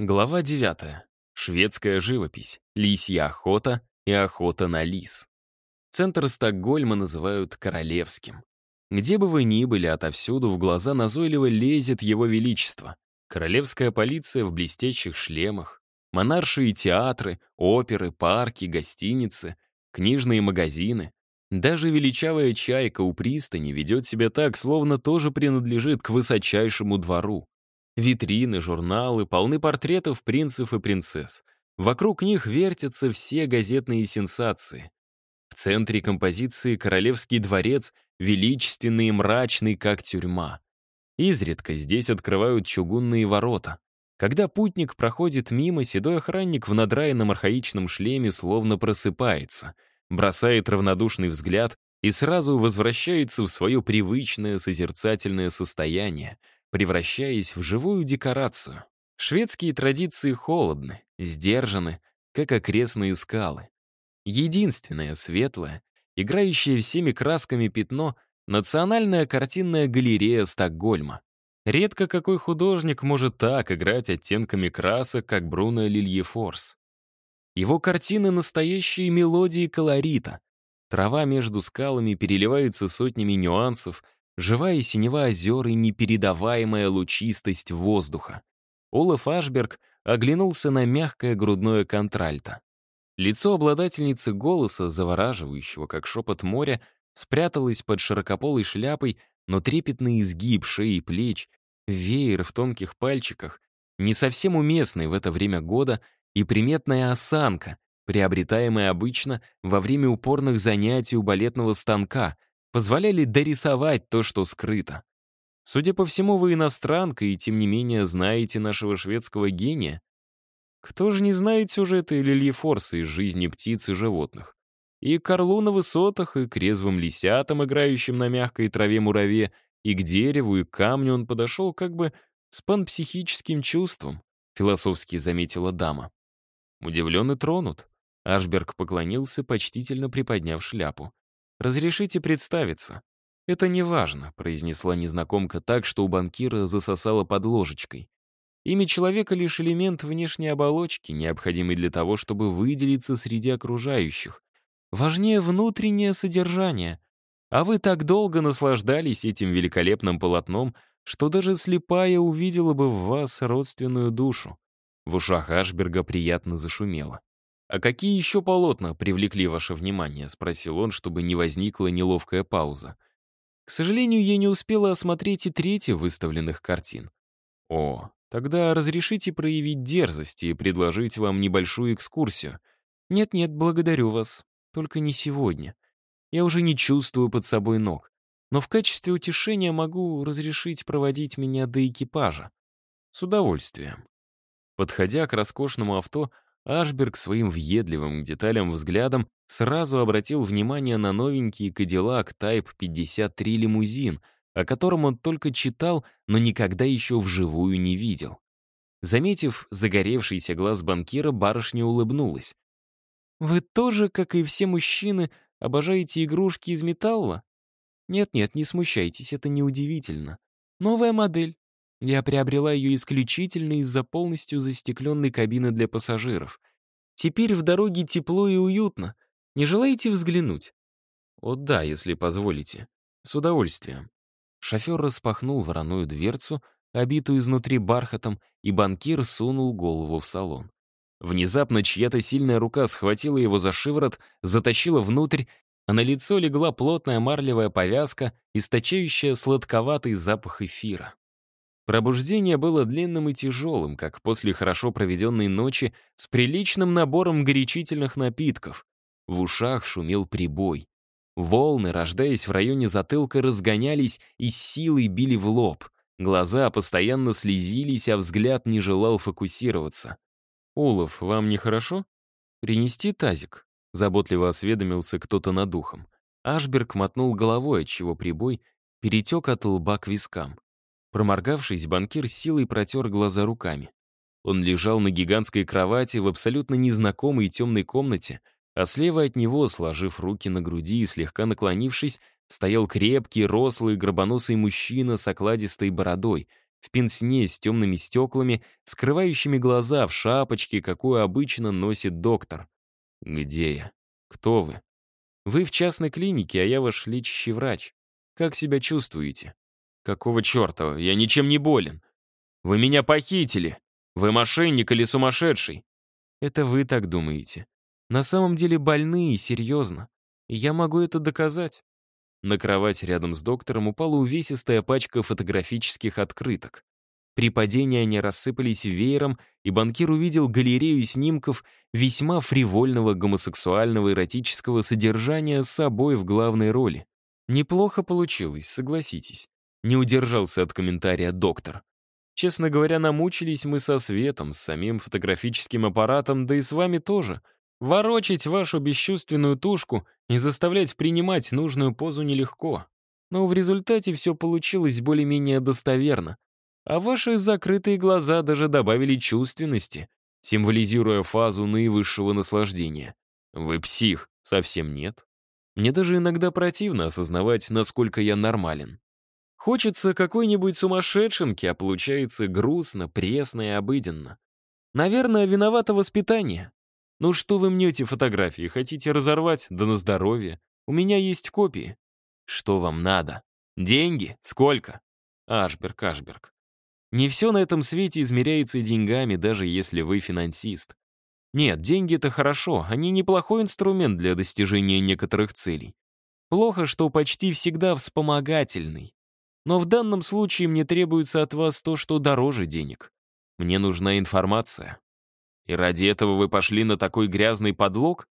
Глава 9. Шведская живопись. Лисья охота и охота на лис. Центр Стокгольма называют королевским. Где бы вы ни были, отовсюду в глаза назойливо лезет его величество. Королевская полиция в блестящих шлемах, монаршие театры, оперы, парки, гостиницы, книжные магазины. Даже величавая чайка у пристани ведет себя так, словно тоже принадлежит к высочайшему двору. Витрины, журналы, полны портретов принцев и принцесс. Вокруг них вертятся все газетные сенсации. В центре композиции королевский дворец, величественный и мрачный, как тюрьма. Изредка здесь открывают чугунные ворота. Когда путник проходит мимо, седой охранник в надраенном архаичном шлеме словно просыпается, бросает равнодушный взгляд и сразу возвращается в свое привычное созерцательное состояние — превращаясь в живую декорацию. Шведские традиции холодны, сдержаны, как окрестные скалы. Единственное светлое, играющее всеми красками пятно — национальная картинная галерея Стокгольма. Редко какой художник может так играть оттенками красок, как Бруно Лильефорс. Его картины — настоящие мелодии колорита. Трава между скалами переливается сотнями нюансов — Живая синева озер и непередаваемая лучистость воздуха. Олаф Ашберг оглянулся на мягкое грудное контральто. Лицо обладательницы голоса, завораживающего, как шепот моря, спряталось под широкополой шляпой, но трепетный изгиб шеи и плеч, веер в тонких пальчиках, не совсем уместный в это время года, и приметная осанка, приобретаемая обычно во время упорных занятий у балетного станка — позволяли дорисовать то, что скрыто. Судя по всему, вы иностранка и, тем не менее, знаете нашего шведского гения. Кто же не знает сюжеты Лильи Форса из жизни птиц и животных? И к орлу на высотах, и к резвым лисятам, играющим на мягкой траве мураве, и к дереву, и к камню он подошел как бы с панпсихическим чувством, философски заметила дама. Удивлен и тронут. Ашберг поклонился, почтительно приподняв шляпу. «Разрешите представиться?» «Это не важно», — произнесла незнакомка так, что у банкира засосала под ложечкой. «Имя человека — лишь элемент внешней оболочки, необходимый для того, чтобы выделиться среди окружающих. Важнее внутреннее содержание. А вы так долго наслаждались этим великолепным полотном, что даже слепая увидела бы в вас родственную душу». В ушах Ашберга приятно зашумело. «А какие еще полотна привлекли ваше внимание?» — спросил он, чтобы не возникла неловкая пауза. К сожалению, я не успела осмотреть и третьи выставленных картин. О, тогда разрешите проявить дерзость и предложить вам небольшую экскурсию. Нет-нет, благодарю вас. Только не сегодня. Я уже не чувствую под собой ног. Но в качестве утешения могу разрешить проводить меня до экипажа. С удовольствием. Подходя к роскошному авто, Ашберг своим въедливым деталям взглядом сразу обратил внимание на новенький Cadillac Type 53 лимузин, о котором он только читал, но никогда еще вживую не видел. Заметив загоревшийся глаз банкира, барышня улыбнулась. «Вы тоже, как и все мужчины, обожаете игрушки из металла? Нет-нет, не смущайтесь, это неудивительно. Новая модель. Я приобрела ее исключительно из-за полностью застекленной кабины для пассажиров. Теперь в дороге тепло и уютно. Не желаете взглянуть? О да, если позволите. С удовольствием. Шофер распахнул вороную дверцу, обитую изнутри бархатом, и банкир сунул голову в салон. Внезапно чья-то сильная рука схватила его за шиворот, затащила внутрь, а на лицо легла плотная марлевая повязка, источающая сладковатый запах эфира. Пробуждение было длинным и тяжелым, как после хорошо проведенной ночи с приличным набором горячительных напитков. В ушах шумел прибой. Волны, рождаясь в районе затылка, разгонялись и силой били в лоб. Глаза постоянно слезились, а взгляд не желал фокусироваться. «Улов, вам нехорошо? Принести тазик?» Заботливо осведомился кто-то над ухом. Ашберг мотнул головой, отчего прибой перетек от лба к вискам. Проморгавшись, банкир силой протер глаза руками. Он лежал на гигантской кровати в абсолютно незнакомой темной комнате, а слева от него, сложив руки на груди и слегка наклонившись, стоял крепкий, рослый, гробоносый мужчина с окладистой бородой, в пенсне с темными стеклами, скрывающими глаза в шапочке, какую обычно носит доктор. «Где я? Кто вы?» «Вы в частной клинике, а я ваш лечащий врач. Как себя чувствуете?» «Какого черта? Я ничем не болен. Вы меня похитили. Вы мошенник или сумасшедший?» «Это вы так думаете. На самом деле больны и серьезно. Я могу это доказать». На кровать рядом с доктором упала увесистая пачка фотографических открыток. При падении они рассыпались веером, и банкир увидел галерею снимков весьма фривольного гомосексуального эротического содержания с собой в главной роли. Неплохо получилось, согласитесь. Не удержался от комментария доктор. Честно говоря, намучились мы со светом, с самим фотографическим аппаратом, да и с вами тоже — Ворочить вашу бесчувственную тушку и заставлять принимать нужную позу нелегко. Но в результате все получилось более-менее достоверно. А ваши закрытые глаза даже добавили чувственности, символизируя фазу наивысшего наслаждения. Вы псих, совсем нет. Мне даже иногда противно осознавать, насколько я нормален. Хочется какой-нибудь сумасшедшенки, а получается грустно, пресно и обыденно. Наверное, виновато воспитание. «Ну что вы мнете фотографии? Хотите разорвать? Да на здоровье. У меня есть копии». «Что вам надо? Деньги? Сколько?» «Ашберг, Ашберг. Не все на этом свете измеряется деньгами, даже если вы финансист. Нет, деньги — это хорошо, они неплохой инструмент для достижения некоторых целей. Плохо, что почти всегда вспомогательный. Но в данном случае мне требуется от вас то, что дороже денег. Мне нужна информация. И ради этого вы пошли на такой грязный подлог?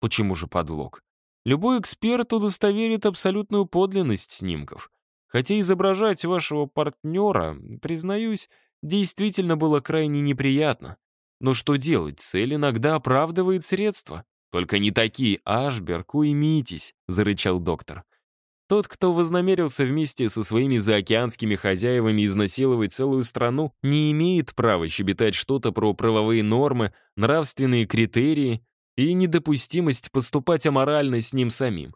Почему же подлог? Любой эксперт удостоверит абсолютную подлинность снимков. Хотя изображать вашего партнера, признаюсь, действительно было крайне неприятно. Но что делать, цель иногда оправдывает средства. Только не такие, Ашберг, уймитесь, зарычал доктор. Тот, кто вознамерился вместе со своими заокеанскими хозяевами изнасиловать целую страну, не имеет права щебетать что-то про правовые нормы, нравственные критерии и недопустимость поступать аморально с ним самим.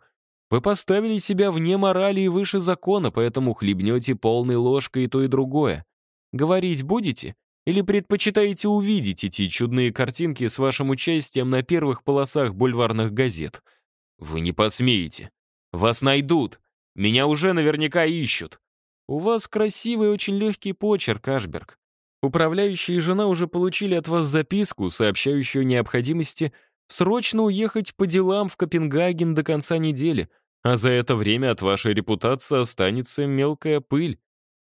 Вы поставили себя вне морали и выше закона, поэтому хлебнете полной ложкой и то, и другое. Говорить будете? Или предпочитаете увидеть эти чудные картинки с вашим участием на первых полосах бульварных газет? Вы не посмеете. Вас найдут. Меня уже наверняка ищут. У вас красивый очень легкий почерк, Ашберг. Управляющий и жена уже получили от вас записку, сообщающую о необходимости срочно уехать по делам в Копенгаген до конца недели, а за это время от вашей репутации останется мелкая пыль.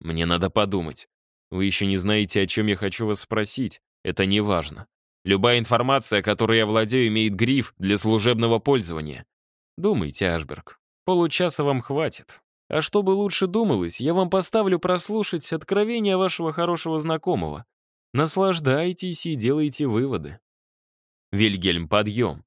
Мне надо подумать. Вы еще не знаете, о чем я хочу вас спросить. Это не важно. Любая информация, которой я владею, имеет гриф для служебного пользования. Думайте, Ашберг. Получаса вам хватит. А чтобы лучше думалось, я вам поставлю прослушать откровение вашего хорошего знакомого. Наслаждайтесь и делайте выводы. Вильгельм, подъем.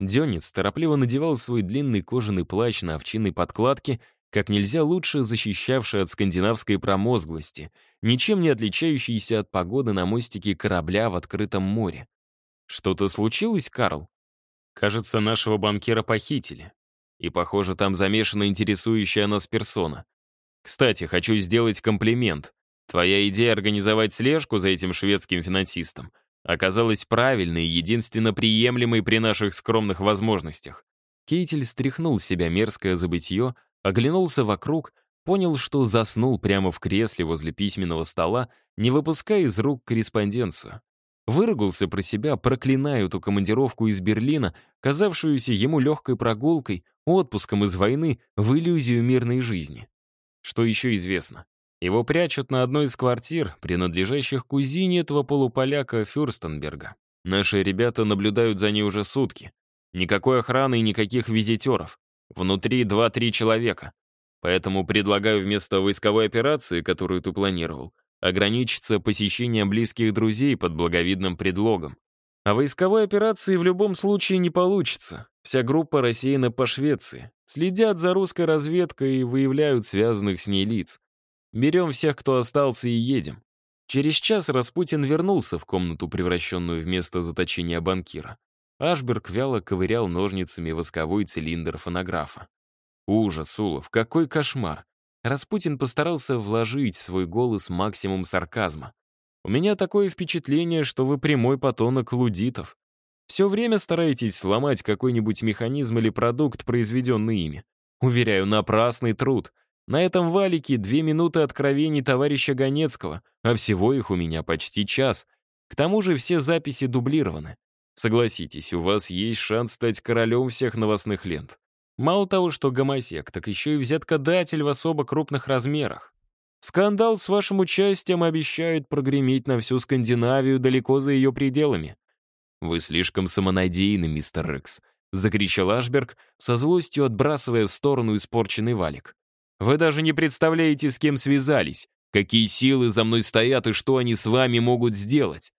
Дёнец торопливо надевал свой длинный кожаный плащ на овчинной подкладке, как нельзя лучше защищавший от скандинавской промозглости, ничем не отличающийся от погоды на мостике корабля в открытом море. Что-то случилось, Карл? Кажется, нашего банкира похитили. И, похоже, там замешана интересующая нас персона. Кстати, хочу сделать комплимент. Твоя идея организовать слежку за этим шведским финансистом оказалась правильной и единственно приемлемой при наших скромных возможностях. Кейтель стряхнул с себя мерзкое забытье, оглянулся вокруг, понял, что заснул прямо в кресле возле письменного стола, не выпуская из рук корреспонденцию. Выругался про себя, проклиная эту командировку из Берлина, казавшуюся ему легкой прогулкой, отпуском из войны в иллюзию мирной жизни. Что еще известно? Его прячут на одной из квартир, принадлежащих кузине этого полуполяка Фюрстенберга. Наши ребята наблюдают за ней уже сутки. Никакой охраны и никаких визитеров. Внутри 2-3 человека. Поэтому предлагаю вместо войсковой операции, которую ты планировал, ограничиться посещением близких друзей под благовидным предлогом. А войсковой операции в любом случае не получится. Вся группа рассеяна по Швеции. Следят за русской разведкой и выявляют связанных с ней лиц. Берем всех, кто остался, и едем. Через час Распутин вернулся в комнату, превращенную в место заточения банкира. Ашберг вяло ковырял ножницами восковой цилиндр фонографа. Ужас, Улов, какой кошмар. Распутин постарался вложить в свой голос максимум сарказма. «У меня такое впечатление, что вы прямой потомок лудитов. Все время стараетесь сломать какой-нибудь механизм или продукт, произведенный ими. Уверяю, напрасный труд. На этом валике две минуты откровений товарища Ганецкого, а всего их у меня почти час. К тому же все записи дублированы. Согласитесь, у вас есть шанс стать королем всех новостных лент. Мало того, что гомосек, так еще и взяткодатель в особо крупных размерах. Скандал с вашим участием обещает прогреметь на всю Скандинавию далеко за ее пределами. «Вы слишком самонадеянны, мистер Рекс», — закричал Ашберг, со злостью отбрасывая в сторону испорченный валик. «Вы даже не представляете, с кем связались, какие силы за мной стоят и что они с вами могут сделать».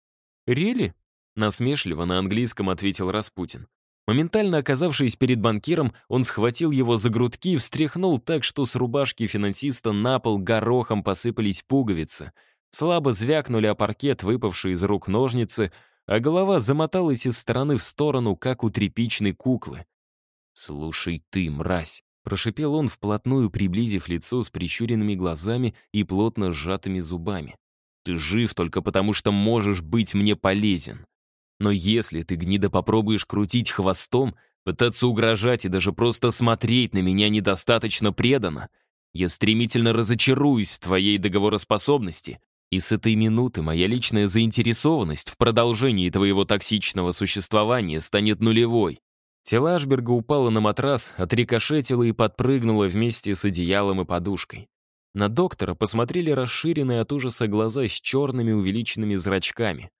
«Рили?» — насмешливо на английском ответил Распутин. Моментально оказавшись перед банкиром, он схватил его за грудки и встряхнул так, что с рубашки финансиста на пол горохом посыпались пуговицы. Слабо звякнули о паркет, выпавшие из рук ножницы, а голова замоталась из стороны в сторону, как у тряпичной куклы. «Слушай ты, мразь!» — прошипел он, вплотную приблизив лицо с прищуренными глазами и плотно сжатыми зубами. «Ты жив только потому, что можешь быть мне полезен. Но если ты, гнида, попробуешь крутить хвостом, пытаться угрожать и даже просто смотреть на меня недостаточно преданно, я стремительно разочаруюсь в твоей договороспособности, и с этой минуты моя личная заинтересованность в продолжении твоего токсичного существования станет нулевой. Тело Ашберга упало на матрас, отрикошетило и подпрыгнуло вместе с одеялом и подушкой. На доктора посмотрели расширенные от ужаса глаза с черными увеличенными зрачками.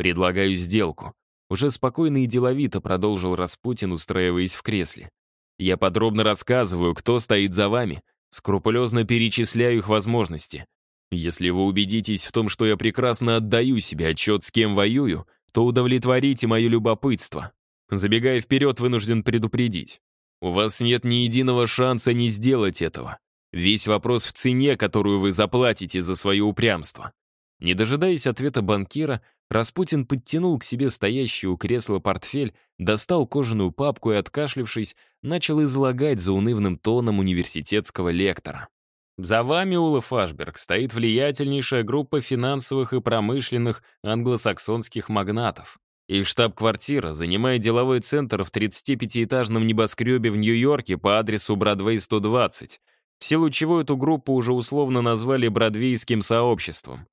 «Предлагаю сделку». Уже спокойно и деловито продолжил Распутин, устраиваясь в кресле. «Я подробно рассказываю, кто стоит за вами, скрупулезно перечисляю их возможности. Если вы убедитесь в том, что я прекрасно отдаю себе отчет, с кем воюю, то удовлетворите мое любопытство. Забегая вперед, вынужден предупредить. У вас нет ни единого шанса не сделать этого. Весь вопрос в цене, которую вы заплатите за свое упрямство. Не дожидаясь ответа банкира, Распутин подтянул к себе стоящий у кресла портфель, достал кожаную папку и, откашлившись, начал излагать заунывным тоном университетского лектора. За вами, Улов Ашберг, стоит влиятельнейшая группа финансовых и промышленных англосаксонских магнатов. Их штаб-квартира занимает деловой центр в 35-этажном небоскребе в Нью-Йорке по адресу Бродвей 120, в силу чего эту группу уже условно назвали Бродвейским сообществом.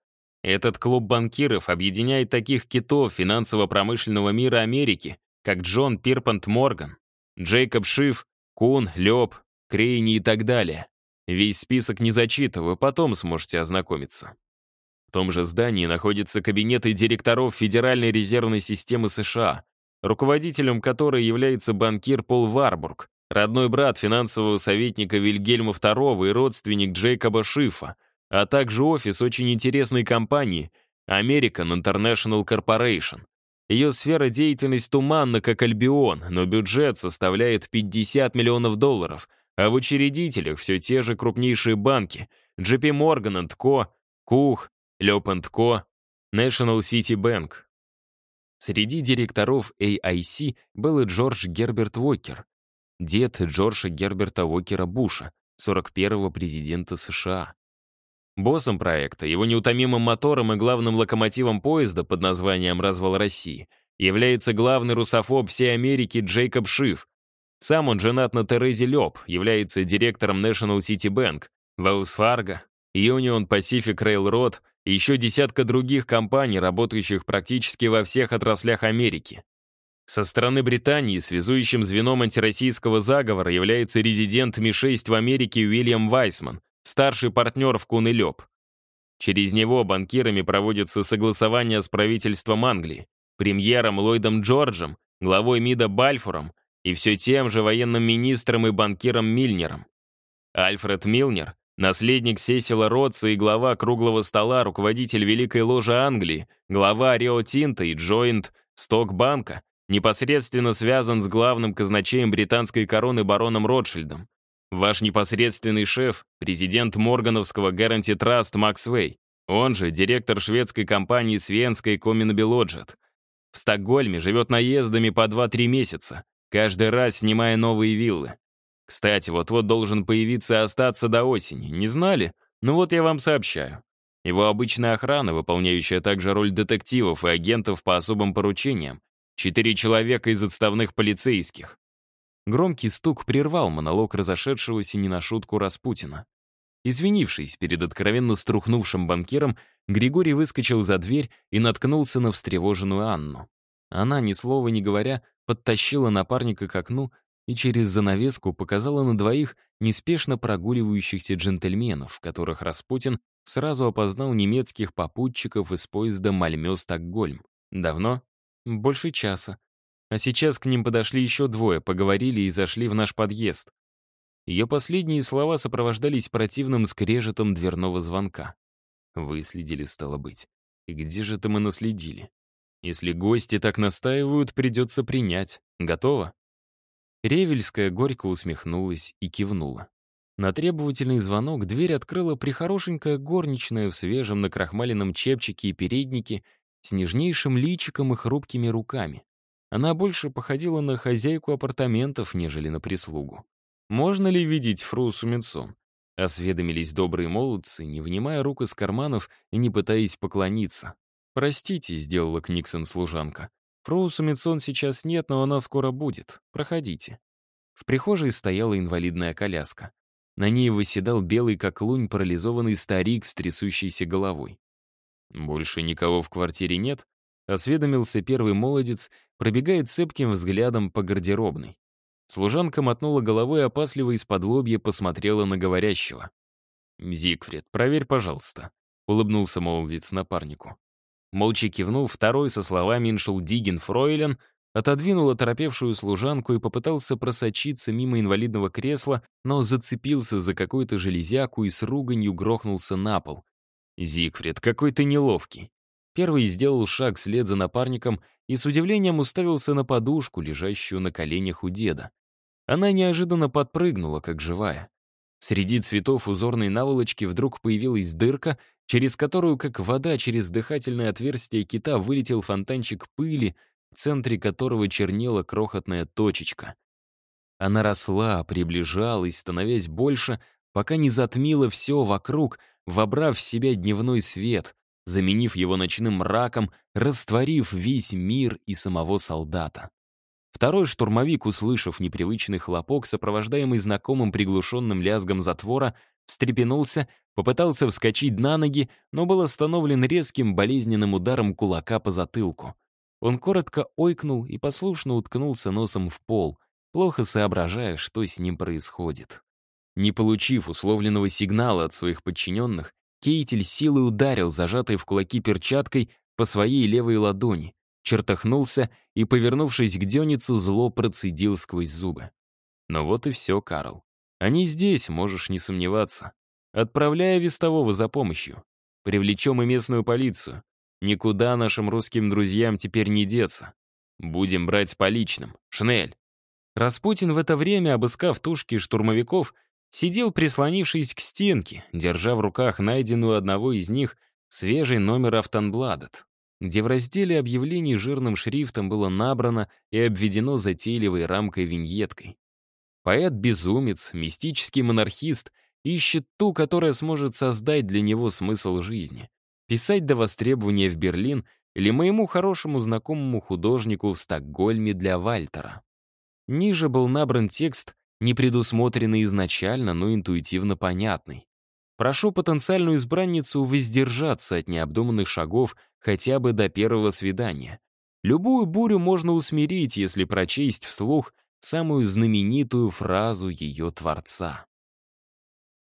Этот клуб банкиров объединяет таких китов финансово-промышленного мира Америки, как Джон Пирпант Морган, Джейкоб Шиф, Кун, Лёб, Крейни и так далее. Весь список не зачитываю, потом сможете ознакомиться. В том же здании находятся кабинеты директоров Федеральной резервной системы США, руководителем которой является банкир Пол Варбург, родной брат финансового советника Вильгельма II и родственник Джейкоба Шифа, а также офис очень интересной компании American International Corporation. Ее сфера деятельности туманна, как Альбион, но бюджет составляет 50 миллионов долларов, а в учредителях все те же крупнейшие банки JP Morgan Co., Кух, Лёп Co., National City Bank. Среди директоров AIC был и Джордж Герберт Уокер, дед Джорджа Герберта Уокера Буша, 41-го президента США. Боссом проекта, его неутомимым мотором и главным локомотивом поезда под названием «Развал России» является главный русофоб всей Америки Джейкоб Шиф. Сам он женат на Терезе Лёб, является директором National City Bank, Wells Fargo, Union Pacific Railroad и еще десятка других компаний, работающих практически во всех отраслях Америки. Со стороны Британии связующим звеном антироссийского заговора является резидент Ми-6 в Америке Уильям Вайсман, старший партнер в Кун и Лёб. Через него банкирами проводятся согласования с правительством Англии, премьером Ллойдом Джорджем, главой МИДа Бальфуром и все тем же военным министром и банкиром Мильнером. Альфред Милнер, наследник Сесила Ротса и глава круглого стола, руководитель Великой Ложи Англии, глава Рио Тинта и Джоинт Стокбанка, непосредственно связан с главным казначеем британской короны бароном Ротшильдом. Ваш непосредственный шеф, президент Моргановского Guarantee Trust Макс Вей, он же директор шведской компании Свенской Коминобилоджет. В Стокгольме живет наездами по 2-3 месяца, каждый раз снимая новые виллы. Кстати, вот-вот должен появиться и остаться до осени. Не знали? Ну вот я вам сообщаю. Его обычная охрана, выполняющая также роль детективов и агентов по особым поручениям. Четыре человека из отставных полицейских. Громкий стук прервал монолог разошедшегося не на шутку Распутина. Извинившись перед откровенно струхнувшим банкиром, Григорий выскочил за дверь и наткнулся на встревоженную Анну. Она, ни слова не говоря, подтащила напарника к окну и через занавеску показала на двоих неспешно прогуливающихся джентльменов, которых Распутин сразу опознал немецких попутчиков из поезда Мальмё-Стокгольм. Давно? Больше часа. А сейчас к ним подошли еще двое, поговорили и зашли в наш подъезд. Ее последние слова сопровождались противным скрежетом дверного звонка. Выследили, стало быть. И где же это мы наследили? Если гости так настаивают, придется принять. Готово? Ревельская горько усмехнулась и кивнула. На требовательный звонок дверь открыла прихорошенькая горничная в свежем накрахмаленном чепчике и переднике с нежнейшим личиком и хрупкими руками. Она больше походила на хозяйку апартаментов, нежели на прислугу. «Можно ли видеть фру Суменсон?» Осведомились добрые молодцы, не вынимая рук из карманов и не пытаясь поклониться. «Простите», — сделала Книксон служанка. «Фру Суменсон сейчас нет, но она скоро будет. Проходите». В прихожей стояла инвалидная коляска. На ней выседал белый как лунь парализованный старик с трясущейся головой. «Больше никого в квартире нет?» — осведомился первый молодец, пробегая цепким взглядом по гардеробной. Служанка мотнула головой опасливо из-под лобья посмотрела на говорящего. «Зигфрид, проверь, пожалуйста», — улыбнулся молодец напарнику. Молча кивнул, второй со словами «Иншел Диген Фройлен» отодвинул оторопевшую служанку и попытался просочиться мимо инвалидного кресла, но зацепился за какую-то железяку и с руганью грохнулся на пол. «Зигфрид, какой ты неловкий!» Первый сделал шаг вслед за напарником и с удивлением уставился на подушку, лежащую на коленях у деда. Она неожиданно подпрыгнула, как живая. Среди цветов узорной наволочки вдруг появилась дырка, через которую, как вода через дыхательное отверстие кита, вылетел фонтанчик пыли, в центре которого чернела крохотная точечка. Она росла, приближалась, становясь больше, пока не затмила все вокруг, вобрав в себя дневной свет, заменив его ночным мраком, растворив весь мир и самого солдата. Второй штурмовик, услышав непривычный хлопок, сопровождаемый знакомым приглушенным лязгом затвора, встрепенулся, попытался вскочить на ноги, но был остановлен резким болезненным ударом кулака по затылку. Он коротко ойкнул и послушно уткнулся носом в пол, плохо соображая, что с ним происходит. Не получив условленного сигнала от своих подчиненных, Кейтель силой ударил зажатой в кулаки перчаткой по своей левой ладони, чертахнулся и, повернувшись к Дёницу, зло процедил сквозь зубы. «Ну вот и все, Карл. Они здесь, можешь не сомневаться. Отправляя вестового за помощью. Привлечем и местную полицию. Никуда нашим русским друзьям теперь не деться. Будем брать по личным. Шнель. Распутин в это время, обыскав тушки штурмовиков, сидел, прислонившись к стенке, держа в руках найденную одного из них свежий номер Автонбладет, где в разделе объявлений жирным шрифтом было набрано и обведено затейливой рамкой-виньеткой. Поэт-безумец, мистический монархист ищет ту, которая сможет создать для него смысл жизни писать до востребования в Берлин или моему хорошему знакомому художнику в Стокгольме для Вальтера. Ниже был набран текст, не предусмотренный изначально, но интуитивно понятный. Прошу потенциальную избранницу воздержаться от необдуманных шагов хотя бы до первого свидания. Любую бурю можно усмирить, если прочесть вслух самую знаменитую фразу ее творца.